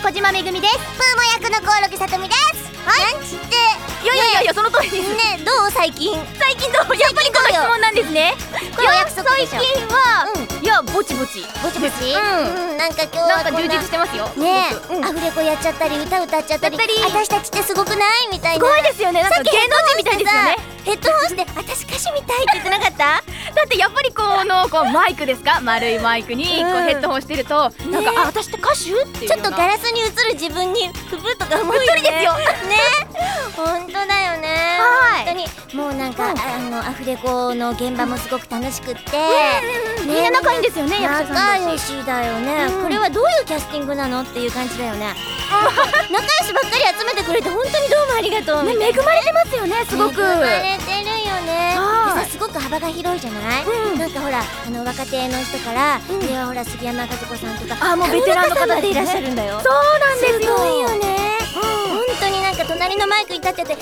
小島めぐみです。プーモ役のコオロギさとみです。はい。なんちっていやいやいやいやその通りです。ねどう？最近。最近どう？やっぱりこの質問なんですね。これお約束でしょ。最近は、いやぼちぼち。ぼちぼち？うん。うん。なんか今日なんか充実してますよ。ねアフレコやっちゃったり歌歌っちゃったり。私たちってすごくない？みたいな。すごいですよね。なんか芸能人みたいですよねヘッドホンして私歌手みたいって言ってなかった？だってやっぱりこのこうマイクですか？丸いマイクにこううん。ヘッドホンしてると、なんかあ私って歌手？っていうちょっとガララスに映る自分にふぶとか思うよ。ねですよね。本当だもうなんか、うん。あのアフレコの現場もすごく楽しくって、みんな仲いいんですよね役者さん仲良しだよね、うん。これはどういうキャスティングなのっていう感じだよね。仲良しばっかり集めてくれて本当にどうもありがとうね恵まれてますよねすごく。恵まれてるよね。すごく幅が広いじゃない、うん。なんかほらあの若手の人から、うんではほら杉山和子さんとかあもうベテランの方でいらっしゃるんだよ。そうなんですよ。すごいよね、か隣のマイクに立ってて偉い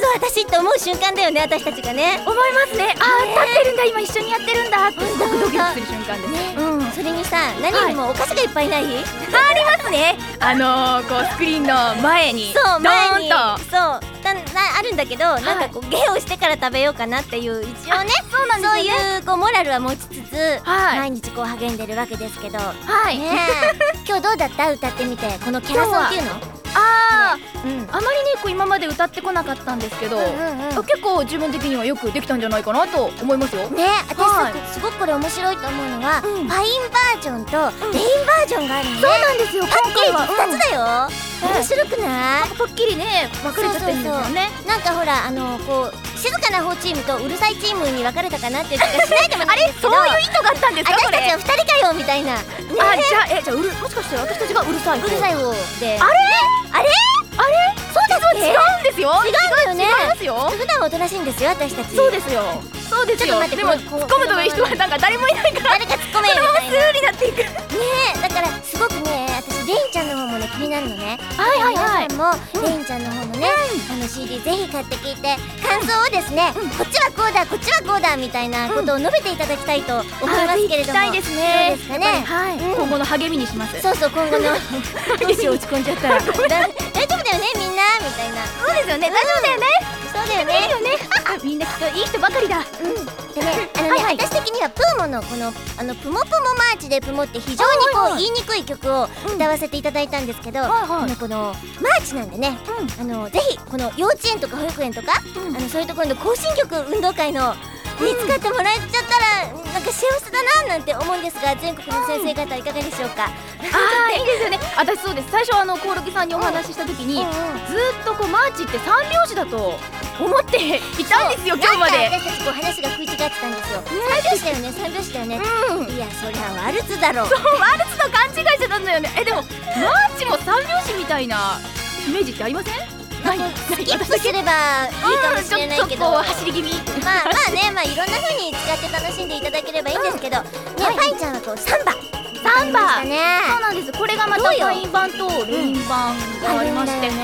ぞ私って思う瞬間だよね私たちがね。思いますね。あー立ってるんだ今一緒にやってるんだってすごくドキドキする瞬間です。ね。うん。それにさ何よりもお菓子がいっぱいない、ありますね。あのー、こうスクリーンの前にそう前に。そう。だなあるんだけど、なんかこう芸をしてから食べようかなっていう一応ねそうなんそうですよね。いうこうモラルは持ちつつ、はい。毎日こう励んでるわけですけど、はい、ねえ。今日どうだった？歌ってみて。このキャラソンっていうの？あうん。ーあまりねこう今まで歌ってこなかったんですけど、うんうんうん。結構自分的にはよくできたんじゃないかなと思いますよ。ね私さ、はい。すごくこれ面白いと思うのは、うん。ファインバージョンとレインバージョンがあるのね、そうなんですよパッケージ2つだよ、うん。面白くない、パッキリね分かれちゃってるんですよね。なんかほらあのこう静かな方チームとうるさいチームに分かれたかなっていう気がしないでもないんですけどそういう意図があったんですか？私たちは2人かよみたいな、ね、あじゃあえじゃあうるもしかして私たちがうるさいうるさい方で。あれ？あれ？あれ？そうです違うんですよ。違うのよね。違いますよ。普段はおとなしいんですよ私たち。そうですよ。そうですよ。ちょっと待ってでも突っ込むという人はなんか誰もいないから。誰か突っ込めよ そのままみたいなスルーになっていく。ねえだからすごくねなるのね。はいはいはい。皆さんもレインちゃんの方もね、あの CD ぜひ買って聞いて感想をですね、こっちはこうだこっちはこうだみたいなことを述べていただきたいと思いますけれども、あ聞きたいですね。どうですかね。はい。うん。今後の励みにします。そうそう今後の。落ち込んじゃったら。だ 大丈夫だよねみんなみたいな。そうですよね。大丈夫だよねそうだよね。いいよね。あみんなきっといい人ばかりだ。うん。でねあのね、はいはい。私的にはプーモのこのあのプモプモマーチでプモって非常にこう、はいはい言いにくい曲を歌わせていただいたんですけど、はいはい。あのこのマーチなんでね、あのぜひこの幼稚園とか保育園とか、うん。あのそういうところの行進曲運動会のに使ってもらえちゃったらなんか幸せだななんて思うんですが全国の先生方いかがでしょうか、ああいいですよね。私そうです。最初あのコオロギさんにお話しした時にうんうん。ずーっとこうマーチって三拍子だと思っていたんですよ今日まで。私たちこう話が食い違ってたんですよ、三拍子だよね三拍子だよね、うん。いやそりゃワルツだろ。うそうワルツと勘違いしてたんだよね。えでもマーチも三拍子みたいなイメージってありません？ない。スキップすればいいかもしれないけど、うん走り気味。まあまあねまあいろんな風に使って楽しんでいただければいいんですけど、ね、はい。パインちゃんはこうサンバ。サンバ。そうなんです。これがまたどうよ。ファイン版とレイン版がありまして、うん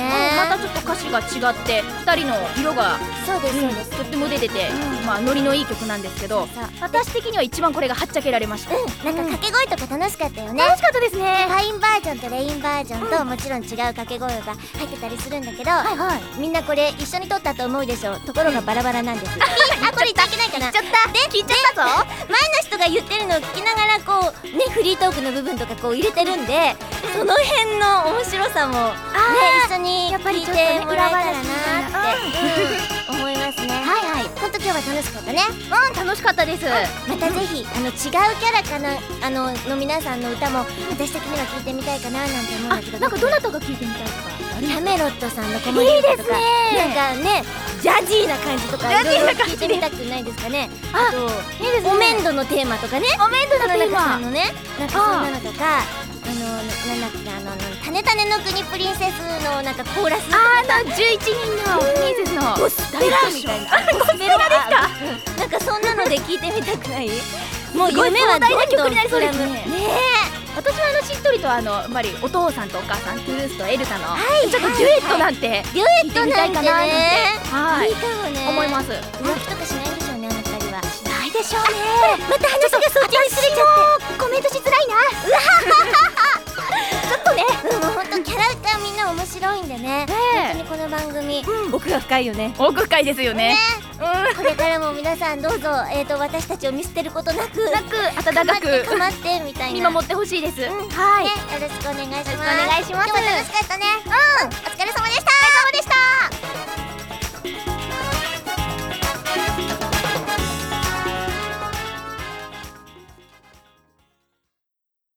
詞が違って2人の色が、そうですそうです、とっても出てて、うん。まあノリのいい曲なんですけど私的には一番これがはっちゃけられました、うんなんか掛け声とか楽しかったよね、楽しかったですね。ファインバージョンとレインバージョンともちろん違う掛け声が入ってたりするんだけど、はいはい。みんなこれ一緒に撮ったと思うでしょところがバラバラなんです、あこれ言っちゃいけないかな？ちゃった。で聞いちゃったぞ。前の人が言ってるのを聞きながらこうねフリートークの部分とかこう入れてるんでその辺の面白さもね一緒にやっぱり聞いてもらえたらな裏って、うん思いますね。はいはい。本当今日は楽しかったね。うん楽しかったです、またぜひあの違うキャラかなあのの皆さんの歌も私的には聞いてみたいかななんて思うんあだけど。なんかどなたが聞いてみたいとかキャメロットさんの子守歌とか。いいですね。なんかねジャジーな感じとかいろいろ聞いてみたくないですかね。ああといいですね。お面倒のテーマとかね。おめでとう田中のテーマのねなんかそんなのとかあのななんだっけあのあのタネタネの国プリンセスのなんかコーラスとかあの11人のプリンセスのゴスペラみたいな。ゴスペラですか？なんかそんなので聞いてみたくない？もう夢はどんどん壮大な曲になりそうですね。膨らむね私はあのしっとりとあのやっぱりお父さんとお母さんトゥルースとエルタのはいちょっとデュエットなんてえデュエットなんて。ねはい。いいかもね。思います。浮気とかしないんでしょうねあの二人は。ないでしょうね。また話がそっちにずれちゃって奥が深いよね。奥深いですよね。うん。これからも皆さんどうぞ、えー、と私たちを見捨てることなくなく温かく。かまってみたいな。見守ってほしいです、うん。はい。ね、よろしくお願いします。よろしくお願いします。今日も楽しかったね。うん